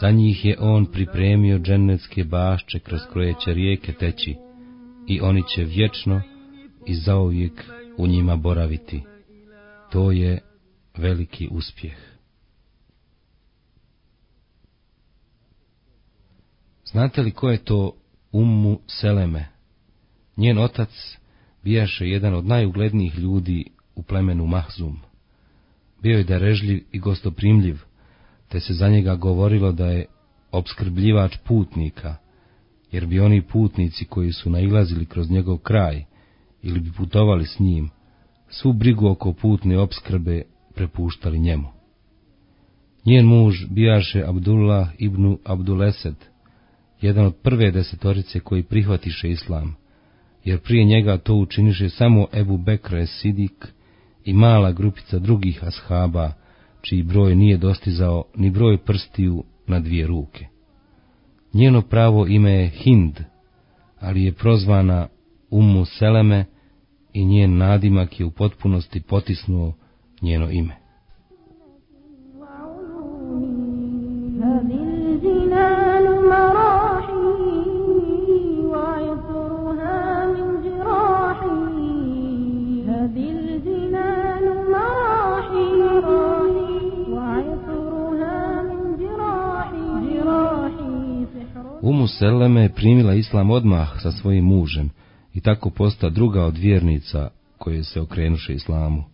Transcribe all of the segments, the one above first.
Za njih je on pripremio džennetske bašče kroz koje će rijeke teći i oni će vječno i zauvijek u njima boraviti. To je veliki uspjeh. Znate li ko je to Ummu Seleme? Njen otac bijaše jedan od najuglednijih ljudi u plemenu Mahzum. Bio je darežljiv i gostoprimljiv, te se za njega govorilo da je obskrbljivač putnika, jer bi oni putnici koji su nailazili kroz njegov kraj ili bi putovali s njim, svu brigu oko putne opskrbe prepuštali njemu. Njen muž bijaše Abdullah ibn Abdulesed, jedan od prve desetorice koji prihvatiše islam, jer prije njega to učiniše samo Ebu Bekre Sidik i mala grupica drugih ashaba, čiji broj nije dostizao ni broj prstiju na dvije ruke. Njeno pravo ime je Hind, ali je prozvana Ummu Seleme i njen nadimak je u potpunosti potisnuo njeno ime. Umu Seleme je primila islam odmah sa svojim mužem i tako posta druga od vjernica koje se okrenuše islamu.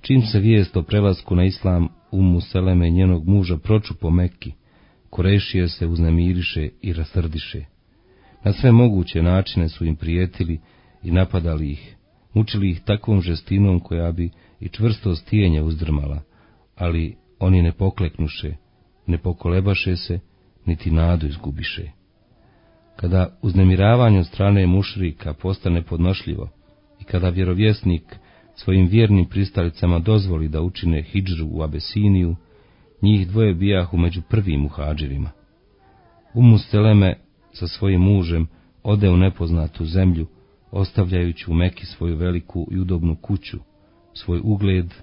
Čim se vijest o prelasku na islam Umu Seleme njenog muža proču po Mekki, Kurešije se uznemiriše i rasrdiše. Na sve moguće načine su im prijetili i napadali ih, mučili ih takvom žestinom koja bi i čvrsto stijenje uzdrmala, ali oni ne pokleknuše, ne pokolebaše se, niti nadu izgubiše. Kada uznemiravanje od strane mušrika postane podnošljivo i kada vjerovjesnik svojim vjernim pristalicama dozvoli da učine hidžru u Abesiniju, njih dvoje bijahu među prvim muhađirima. Umu Steleme sa svojim mužem ode u nepoznatu zemlju, ostavljajući u Meki svoju veliku i udobnu kuću, svoj ugled,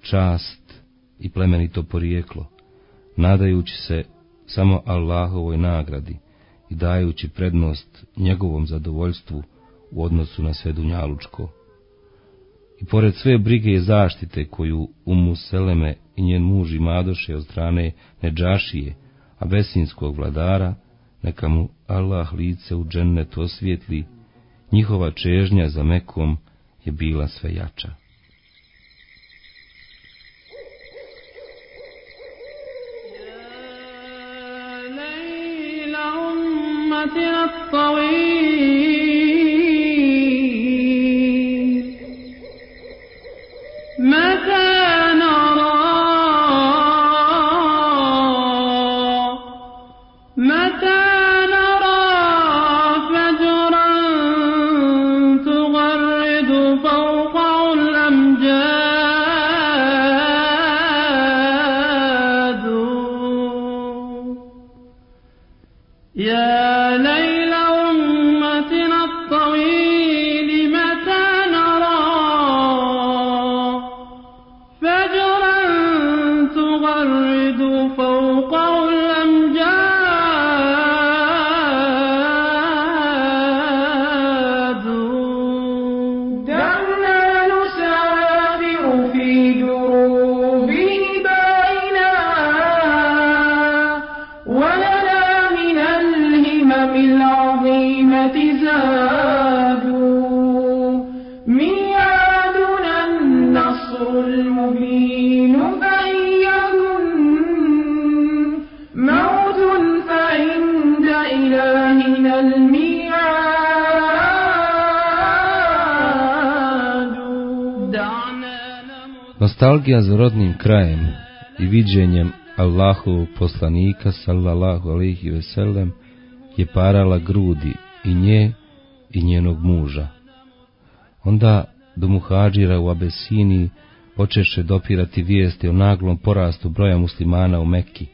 čast i plemenito porijeklo, nadajući se samo Allahovoj nagradi i dajući prednost njegovom zadovoljstvu u odnosu na sve dunjalučko. I pored sve brige i zaštite koju Umu Seleme i njen muž imadoše od strane Neđašije, abesinskog vladara, neka mu Allah lice u džennet osvijetli, njihova čežnja za Mekom je bila sve jača. أمتنا الطويل متى نرى متى نرى فجرا تغرد فوقه الأمجاد. يا ليل Nostalgija za rodnim krajem i viđenjem Allahovog poslanika sallallahu alaihi ve sellem je parala grudi i nje i njenog muža. Onda do muhađira u Abesiniji počeše dopirati vijesti o naglom porastu broja muslimana u Mekki,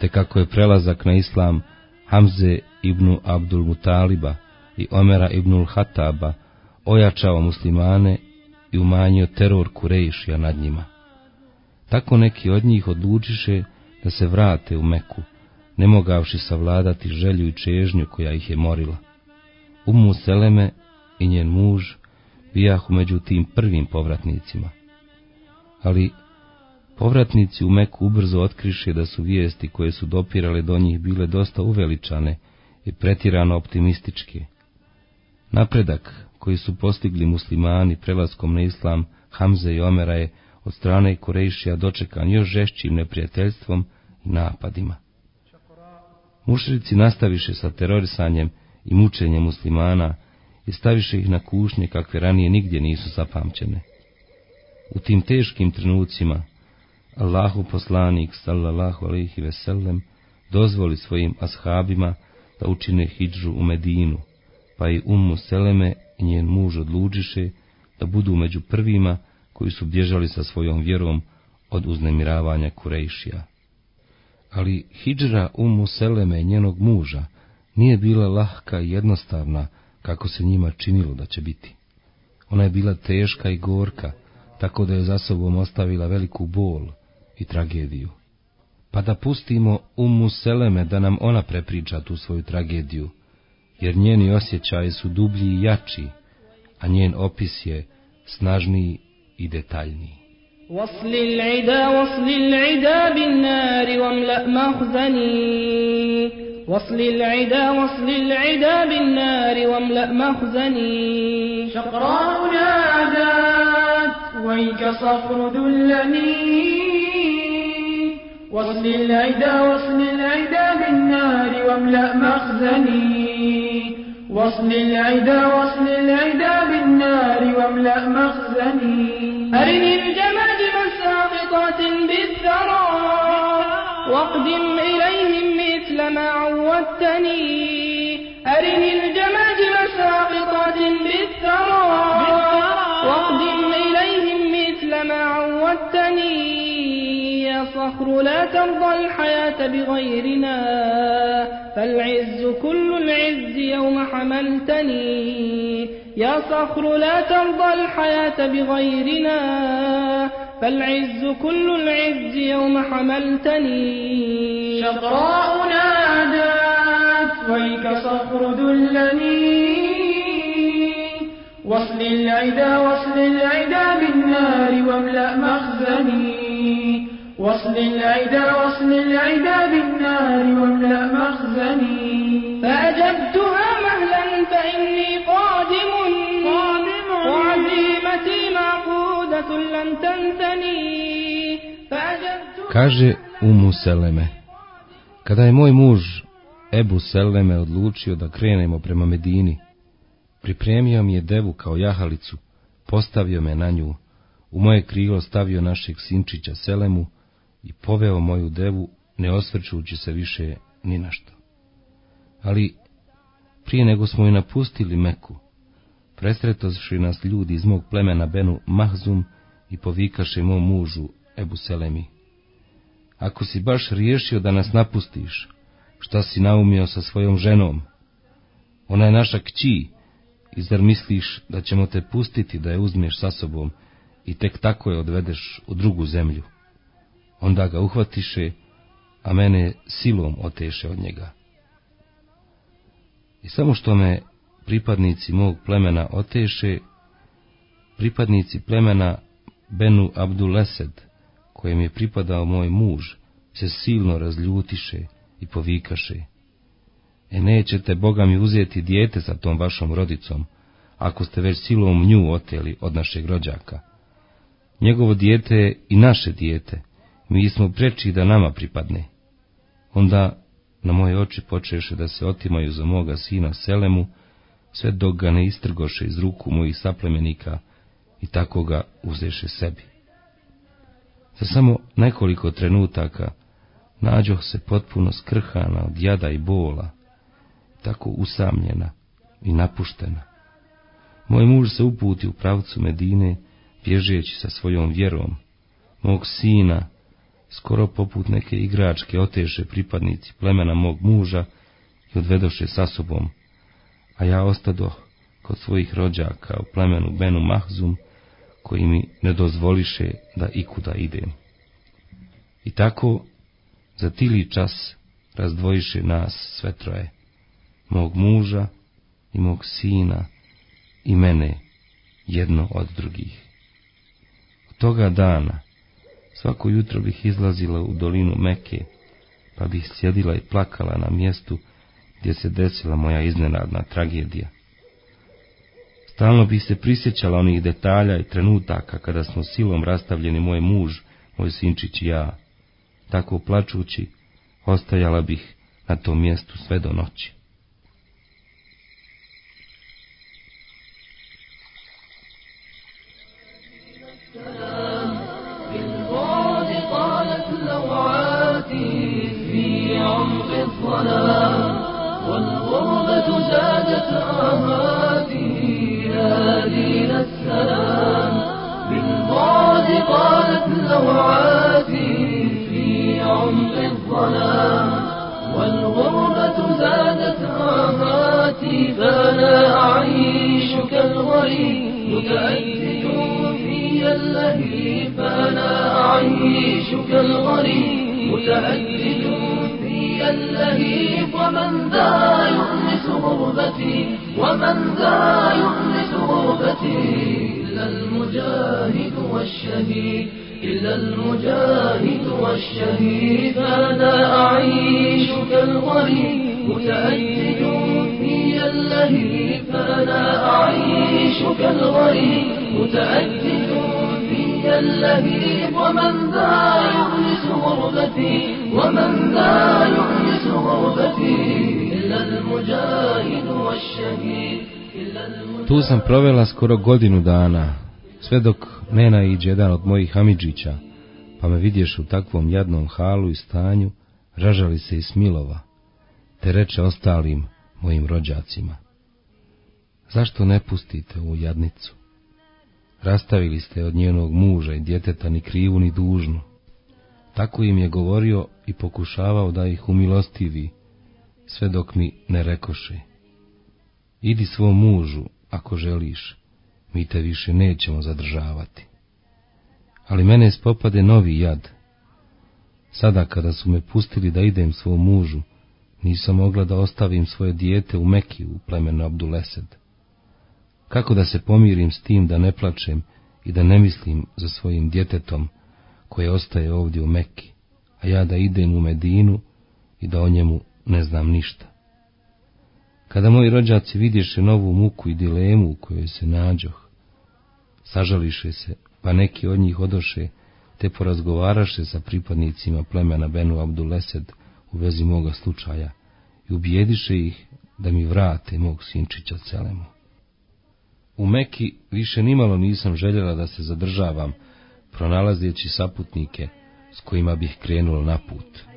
te kako je prelazak na islam Hamze ibn Abdul Mutaliba i Omera ibnul Hataba ojačao muslimane i umanjio teror Kurejšija nad njima. Tako neki od njih odlučiše da se vrate u Meku, ne mogavši savladati želju i čežnju koja ih je morila. Umu Seleme i njen muž bijahu među tim prvim povratnicima. Ali povratnici u Meku ubrzo otkriše da su vijesti koje su dopirale do njih bile dosta uveličane i pretirano optimističke. Napredak koji su postigli muslimani prelaskom na islam Hamze i Omera je od strane Kurejšija dočekan još žešćim neprijateljstvom i napadima. Mušrici nastaviše sa terorisanjem i mučenjem muslimana i staviše ih na kušnje kakve ranije nigdje nisu zapamćene. U tim teškim trenucima Allahu poslanik sallallahu alejhi ve sellem dozvoli svojim ashabima da učine hidžu u Medinu, pa i Ummu Seleme i njen muž odlučiše da budu među prvima koji su bježali sa svojom vjerom od uznemiravanja Kurejšija. Ali hidžra Ummu Seleme i njenog muža nije bila lahka i jednostavna kako se njima činilo da će biti. Ona je bila teška i gorka, tako da je za sobom ostavila veliku bol i tragediju. Pa da pustimo Ummu Seleme da nam ona prepriča tu svoju tragediju, jer njeni osjećaji su dublji i jači, a njen opis je snažniji i detaljniji. وصل العدا وصل العدا بالنار واملأ مخزني وصل العدا وصل العدا بالنار واملأ مخزني شقراء نادت ويك صخر دلني وصل العدا وصل العدا بالنار واملأ مخزني وصل العدا وصل العدا بالنار واملأ مخزني. أرني الجماجم الساقطات بالثرى واقدم إليهم مثل ما عودتني. أرني الجماجم ساقطات بالثرى واقدم إليهم مثل ما عودتني. يا صخر لا ترضى الحياة بغيرنا. فالعز كل العز يوم حملتني. يا صخر لا ترضى الحياة بغيرنا. فالعز كل العز يوم حملتني. شقراء نادت ويك صخر دلني. وصل العدا وصل العدا بالنار واملأ مخزني. وصل العدا وصل العدا بالنار واملأ مخزني فأجبتها مهلا فإني قادم وعزيمتي معقودة لن تنثني فأجبتها Kaže Umu Seleme, kada je moj muž Ebu Seleme odlučio da krenemo prema Medini, pripremio mi je devu kao jahalicu, postavio me na nju, u moje krilo stavio našeg sinčića Selemu i poveo moju devu, ne osvrćući se više ni na što. Ali, prije nego smo i napustili Meku, presretoši nas ljudi iz mog plemena Benu Mahzum i povikaše mom mužu Ebu Selemi. Ako si baš riješio da nas napustiš, šta si naumio sa svojom ženom? Ona je naša kći, i zar misliš da ćemo te pustiti da je uzmeš sa sobom i tek tako je odvedeš u drugu zemlju? Onda ga uhvatiše, a mene silom oteše od njega. I samo što me pripadnici mog plemena oteše, pripadnici plemena Benu Abdulesed, kojem je pripadao moj muž, se silno razljutiše i povikaše. E nećete Boga mi uzeti dijete sa tom vašom rodicom, ako ste već silom nju oteli od našeg rođaka. Njegovo dijete je i naše dijete, mi smo preči da nama pripadne. Onda na moje oči počeše da se otimaju za moga sina Selemu, sve dok ga ne istrgoše iz ruku mojih saplemenika i tako ga uzeše sebi. Za samo nekoliko trenutaka nađoh se potpuno skrhana od jada i bola, tako usamljena i napuštena. Moj muž se uputi u pravcu Medine, bježeći sa svojom vjerom. Mog sina, skoro poput neke igračke, oteše pripadnici plemena mog muža i odvedoše sa sobom, a ja ostadoh kod svojih rođaka u plemenu Benu Mahzum, koji mi ne dozvoliše da ikuda idem. I tako, za tili čas razdvojiše nas sve troje, mog muža i mog sina i mene, jedno od drugih. Od toga dana, svako jutro bih izlazila u dolinu Meke, pa bih sjedila i plakala na mjestu gdje se desila moja iznenadna tragedija. Stalno bih se prisjećala onih detalja i trenutaka kada smo silom rastavljeni moj muž, moj sinčić i ja. Tako plačući, ostajala bih na tom mjestu sve do noći. الظلام والغربة زادت آهاتي يا دين السلام. بالبعد طالت لوعاتي في عمق الظلام. والغربة زادت آهاتي فأنا أعيش كالغريب متأيد في اللهيب. فأنا أعيش كالغريب متأيد اللهيب ومن ذا يؤنس غربتي ومن ذا يؤنس غربتي إلا المجاهد والشهيد إلا المجاهد والشهيد. أنا أعيش كالغريب متأيد في اللهيب. فأنا أعيش كالغريب متأيد في اللهيب. ومن ذا Tu sam provela skoro godinu dana, sve dok ne naiđe jedan od mojih Hamidžića, pa me vidješ u takvom jadnom halu i stanju, ražali se i smilova, te reče ostalim mojim rođacima. Zašto ne pustite ovu jadnicu? Rastavili ste od njenog muža i djeteta ni krivu ni dužnu. Tako im je govorio i pokušavao da ih umilostivi, sve dok mi ne rekoše. Idi svom mužu, ako želiš, mi te više nećemo zadržavati. Ali mene spopade novi jad. Sada kada su me pustili da idem svom mužu, nisam mogla da ostavim svoje dijete u Meki u plemenu Abdulesed. Kako da se pomirim s tim da ne plačem i da ne mislim za svojim djetetom koje ostaje ovdje u Meki, a ja da idem u Medinu i da o njemu ne znam ništa. Kada moji rođaci vidješe novu muku i dilemu u kojoj se nađoh, sažališe se, pa neki od njih odoše, te porazgovaraše sa pripadnicima plemena Benu Abdulesed u vezi moga slučaja i ubijediše ih da mi vrate mog sinčića Celemu. U Meki više nimalo nisam željela da se zadržavam, pronalazeći saputnike s kojima bih krenula na put.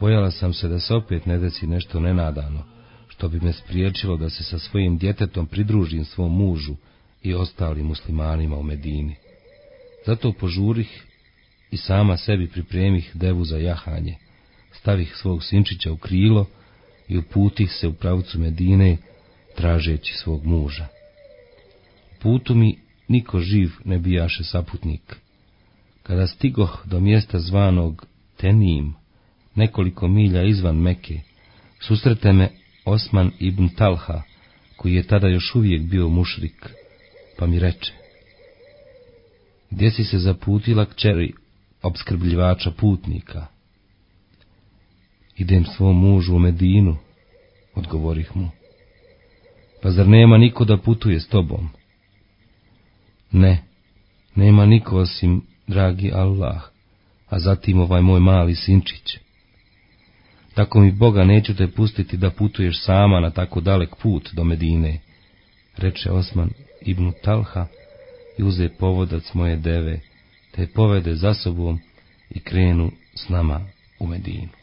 Bojala sam se da se opet ne desi nešto nenadano, što bi me spriječilo da se sa svojim djetetom pridružim svom mužu i ostalim muslimanima u Medini. Zato požurih i sama sebi pripremih devu za jahanje, stavih svog sinčića u krilo i uputih se u pravcu Medine, tražeći svog muža. Putu mi niko živ ne bijaše saputnik. Kada stigoh do mjesta zvanog Tenim, nekoliko milja izvan Meke, susrete me Osman ibn Talha, koji je tada još uvijek bio mušrik, pa mi reče, gdje si se zaputila kćeri obskrbljivača putnika? Idem svom mužu u Medinu, odgovorih mu. Pa zar nema niko da putuje s tobom? Ne, nema niko osim dragi Allah, a zatim ovaj moj mali sinčić. Tako mi Boga neću te pustiti da putuješ sama na tako dalek put do Medine, reče Osman ibn Talha i uze povodac moje deve, te povede za sobom i krenu s nama u Medinu.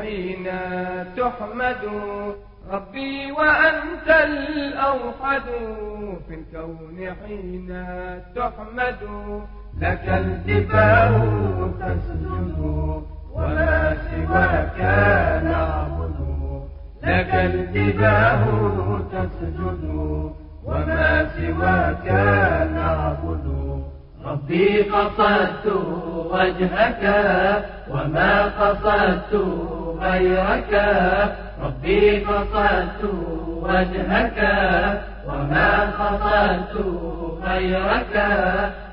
حين تحمد. ربي وأنت الأوحد. في الكون حين تحمد. لك الجباه تسجد. وما سواك نعبد. لك الجباه تسجد. وما سواك نعبد. ربي قصدت وجهك. وما قصدت غيرك. ربي قصدت وجهك وما قصدت غيرك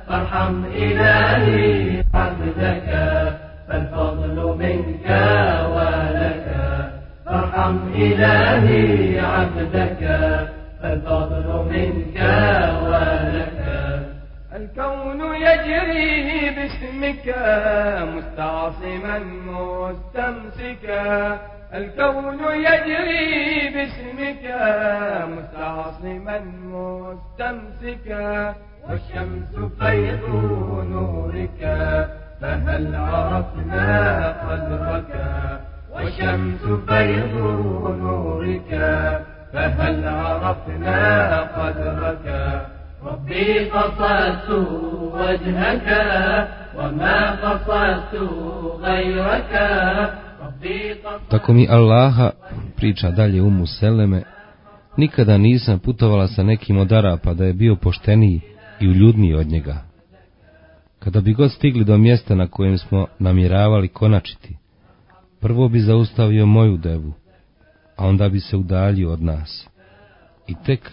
فارحم إلهي عبدك فالفضل منك ولك. فارحم إلهي عبدك فالفضل منك ولك. الكون يجري باسمك مستعصما مستمسكا. الكون يجري باسمك مستعصما مستمسكا. والشمس فيض نورك فهل عرفنا قدرك؟ والشمس فيض نورك فهل عرفنا قدرك؟ ربي قصدت وجهك وما قصدت غيرك ربي قصدت Tako mi Allaha, priča dalje Umu Seleme, nikada nisam putovala sa nekim od Arapa da je bio pošteniji i uljudniji od njega. Kada bi god stigli do mjesta na kojem smo namjeravali konačiti, prvo bi zaustavio moju devu, a onda bi se udaljio od nas. I tek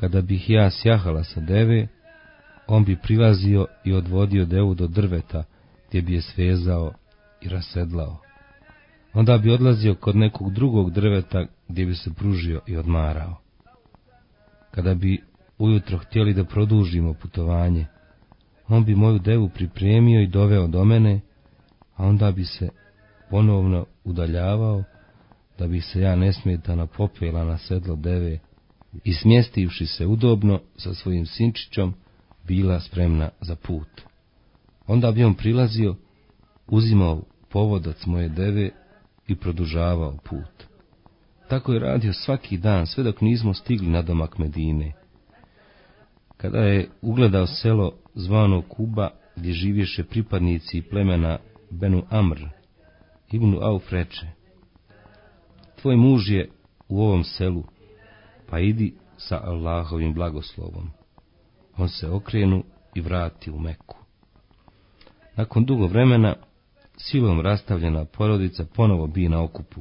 kada bih ja sjahala sa deve, on bi prilazio i odvodio devu do drveta, gdje bi je svezao i rasedlao. Onda bi odlazio kod nekog drugog drveta gdje bi se pružio i odmarao. Kada bi ujutro htjeli da produžimo putovanje, on bi moju devu pripremio i doveo do mene, a onda bi se ponovno udaljavao, da bi se ja nesmetano popela na sedlo deve i smjestivši se udobno sa svojim sinčićom, bila spremna za put. Onda bi on prilazio, uzimao povodac moje deve i produžavao put. Tako je radio svaki dan, sve dok nismo stigli na domak Medine. Kada je ugledao selo zvano Kuba, gdje živješe pripadnici plemena Benu Amr, Ibnu Auf reče, Tvoj muž je u ovom selu, pa idi sa Allahovim blagoslovom. On se okrenu i vrati u Meku. Nakon dugo vremena, silom rastavljena porodica ponovo bi na okupu.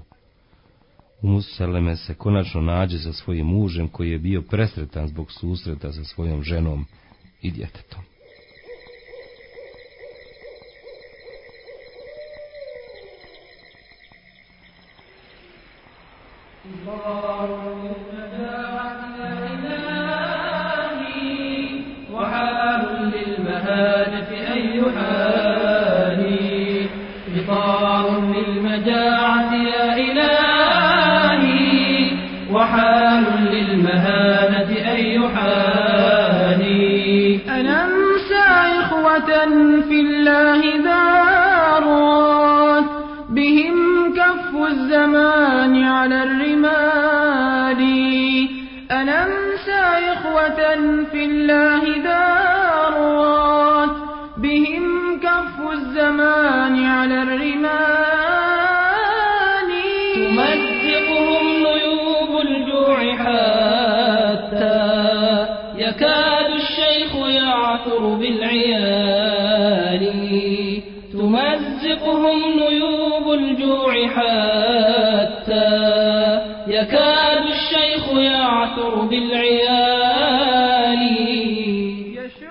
U Museleme se konačno nađe sa svojim mužem koji je bio presretan zbog susreta sa svojom ženom i djetetom. تمزقهم نيوب الجوع حتى يكاد الشيخ يعثر بالعيال تمزقهم نيوب الجوع حتى يكاد الشيخ يعثر بالعيال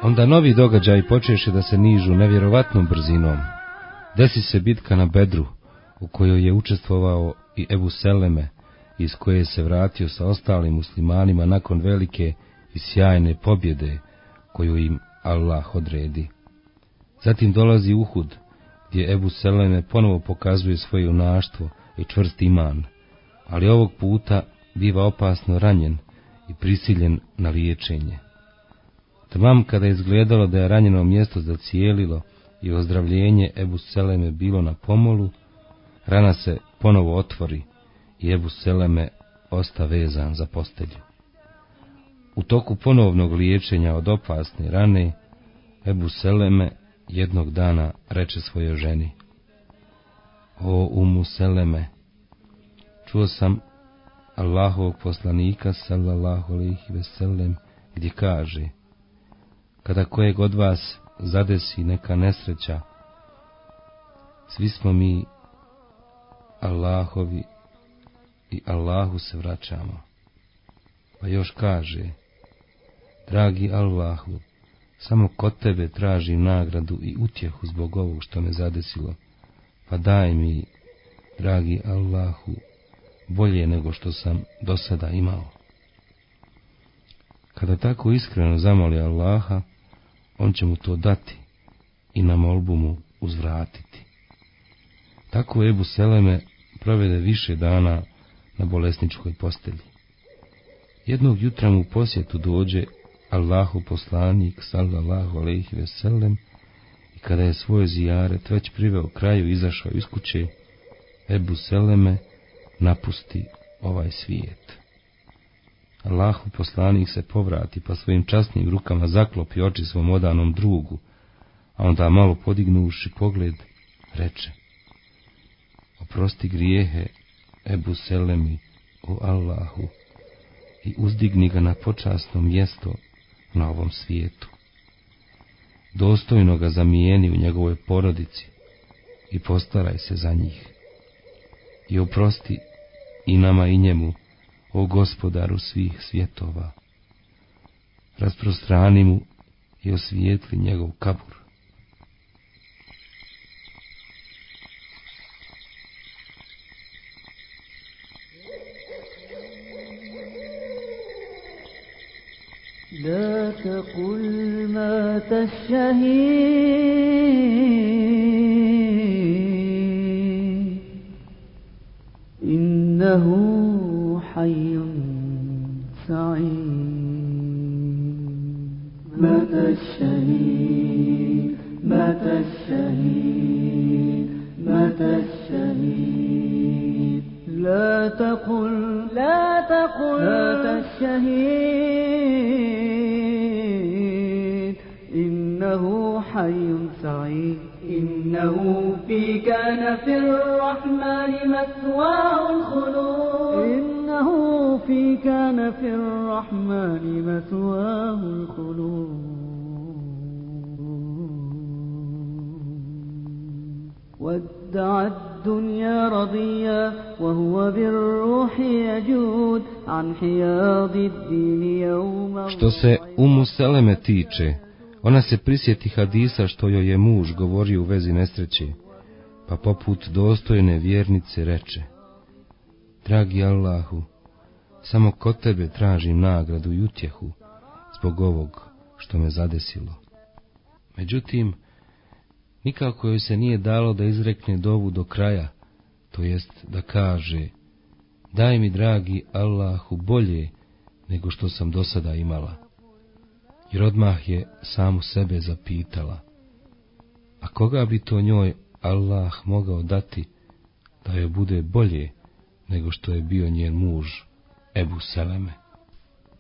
Onda novi događaj počeše da se nižu nevjerovatnom brzinom. Desi se bitka na Bedru, u kojoj je učestvovao i Ebu Seleme, iz koje se vratio sa ostalim muslimanima nakon velike i sjajne pobjede koju im Allah odredi. Zatim dolazi Uhud, gdje Ebu Seleme ponovo pokazuje svoje junaštvo i čvrst iman, ali ovog puta biva opasno ranjen i prisiljen na liječenje. Tamam kada je izgledalo da je ranjeno mjesto zacijelilo i ozdravljenje Ebu Seleme bilo na pomolu, rana se ponovo otvori i Ebu Seleme osta vezan za postelju. U toku ponovnog liječenja od opasne rane, Ebu Seleme jednog dana reče svojoj ženi. O umu Seleme, čuo sam Allahovog poslanika sallallahu alaihi veselem gdje kaže kada kojeg od vas zadesi neka nesreća svi smo mi Allahovi i Allahu se vraćamo pa još kaže dragi Allahu samo kod tebe tražim nagradu i utjehu zbog ovog što me zadesilo pa daj mi dragi Allahu bolje nego što sam do sada imao. Kada tako iskreno zamoli Allaha, on će mu to dati i na molbu mu uzvratiti. Tako Ebu Seleme provede više dana na bolesničkoj postelji. Jednog jutra mu posjetu dođe Allahu poslanik sallallahu alejhi ve sellem i kada je svoje zijaret već priveo kraju izašao iz kuće Ebu Seleme napusti ovaj svijet. Allahu poslanik se povrati pa svojim časnim rukama zaklopi oči svom odanom drugu, a onda malo podignuši pogled, reče Oprosti grijehe Ebu Selemi o Allahu i uzdigni ga na počasno mjesto na ovom svijetu. Dostojno ga zamijeni u njegovoj porodici i postaraj se za njih. I oprosti i nama i njemu, o gospodaru svih svjetova. Rasprostrani mu i osvijetli njegov kabur. لا تقل مات الشهيد إنه حي سعيد. مات الشهيد مات الشهيد مات الشهيد لا تقل لا تقل مات الشهيد إنه حي سعيد. إنه في كان في الرحمن مثواه الخلود. إنه في كان في الرحمن مثواه الخلود. ودع الدنيا رضيا وهو بالروح يجود عن حياض الدين يوما Što se Umu Seleme tiče, ona se prisjeti hadisa što joj je muž govorio u vezi nesreće, pa poput dostojne vjernice reče, Dragi Allahu, samo kod tebe tražim nagradu i utjehu zbog ovog što me zadesilo. Međutim, nikako joj se nije dalo da izrekne dovu do kraja, to jest da kaže, daj mi dragi Allahu bolje nego što sam do sada imala. Jer odmah je samu sebe zapitala, a koga bi to njoj Allah mogao dati da joj bude bolje nego što je bio njen muž Ebu Seleme.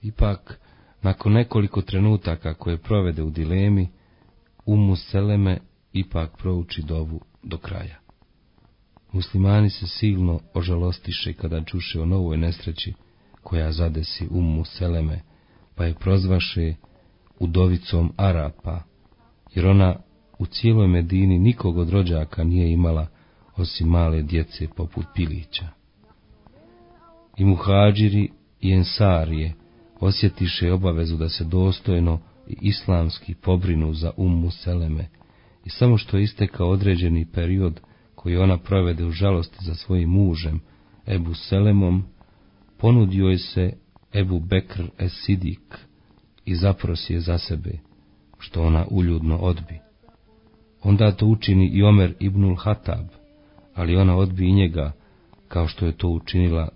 Ipak, nakon nekoliko trenutaka koje provede u dilemi, Umu Seleme ipak prouči dovu do kraja. Muslimani se silno ožalostiše kada čuše o novoj nesreći koja zadesi Ummu Seleme, pa je prozvaše udovicom Arapa, jer ona u cijeloj Medini nikog od rođaka nije imala osim male djece poput pilića. I muhađiri i ensarije osjetiše obavezu da se dostojno i islamski pobrinu za Ummu Seleme i samo što je istekao određeni period koji ona provede u žalosti za svojim mužem, Ebu Selemom, ponudio je se Ebu Bekr Esidik i zaprosi je za sebe, što ona uljudno odbi. Onda to učini i Omer ibnul Hatab, ali ona odbi i njega, kao što je to učinila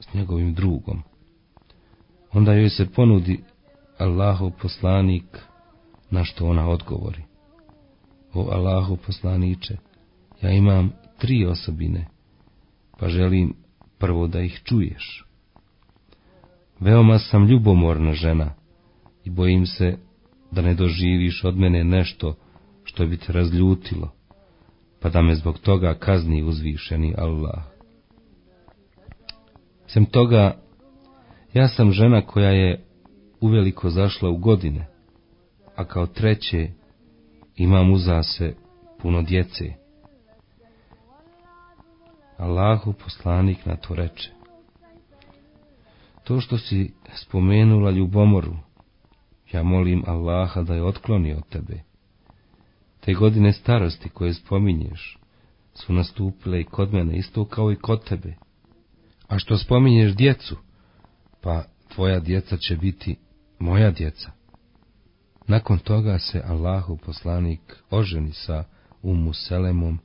s njegovim drugom. Onda joj se ponudi Allahov poslanik, na što ona odgovori. O Allahov poslaniče, ja imam tri osobine, pa želim prvo da ih čuješ. Veoma sam ljubomorna žena i bojim se da ne doživiš od mene nešto što bi te razljutilo, pa da me zbog toga kazni uzvišeni Allah. Sem toga, ja sam žena koja je uveliko zašla u godine, a kao treće imam uza se puno djece. Allahu poslanik na to reče. To što si spomenula ljubomoru, ja molim Allaha da je otkloni od tebe. Te godine starosti koje spominješ su nastupile i kod mene isto kao i kod tebe. A što spominješ djecu, pa tvoja djeca će biti moja djeca. Nakon toga se Allahu poslanik oženi sa Umu Selemom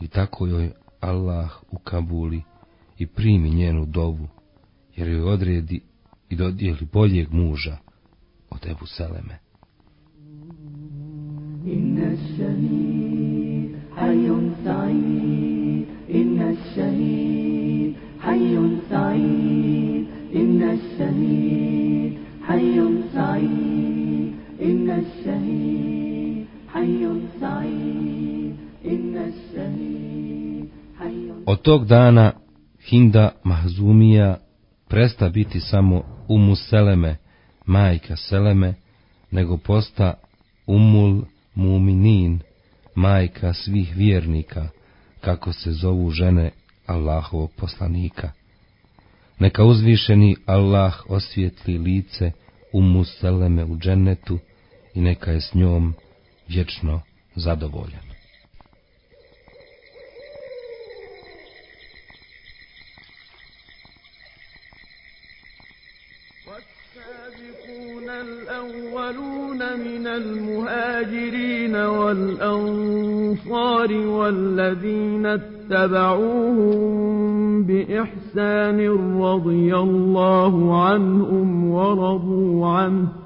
i tako joj Allah u Kabuli i primi njenu dovu, jer joj odredi i dodijeli boljeg muža od Ebu Seleme. Inna إن الشهيد حي سعيد إن الشهيد حي سعيد إن الشهيد حي سعيد إن الشهيد حي Od tog dana Hinda Mahzumija presta biti samo Umu Seleme, majka Seleme, nego posta Umul Muminin, majka svih vjernika, kako se zovu žene Allahovog poslanika. Neka uzvišeni Allah osvijetli lice Ummu Seleme u džennetu i neka je s njom vječno zadovoljan. الأولون من المهاجرين والأنصار والذين اتبعوهم بإحسان رضي الله عنهم ورضوا عنه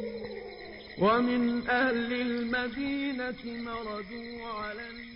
ومن أهل المدينة مردوا على النار.